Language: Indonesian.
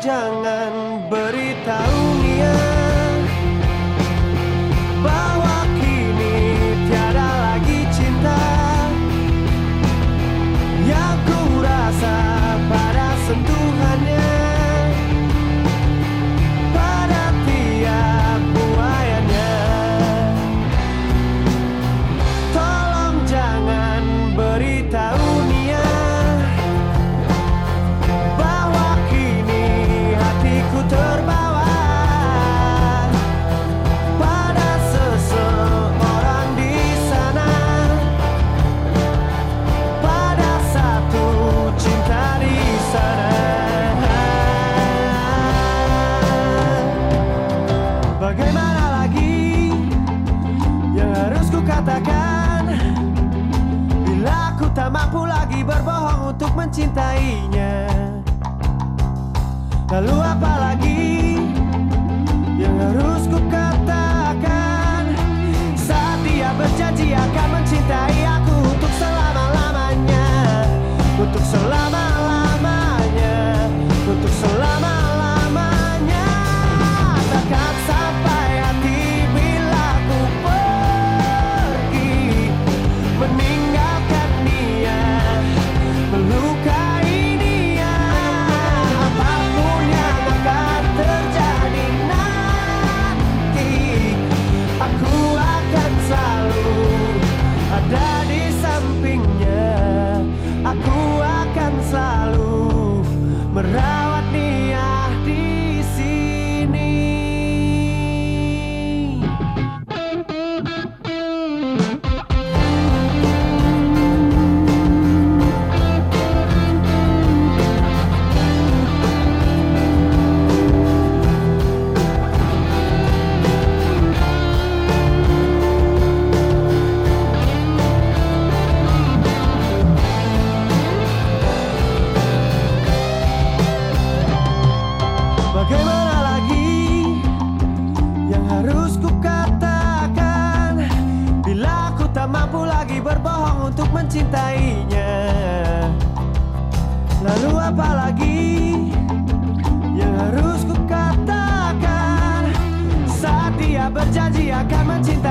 jangan beritahu. katakan Bila aku tak mampu lagi berbohong untuk mencintainya Lalu apa lagi? mampu lagi berbohong untuk mencintainya. Lalu apa lagi yang harus kukatakan? Saat dia berjanji akan mencintai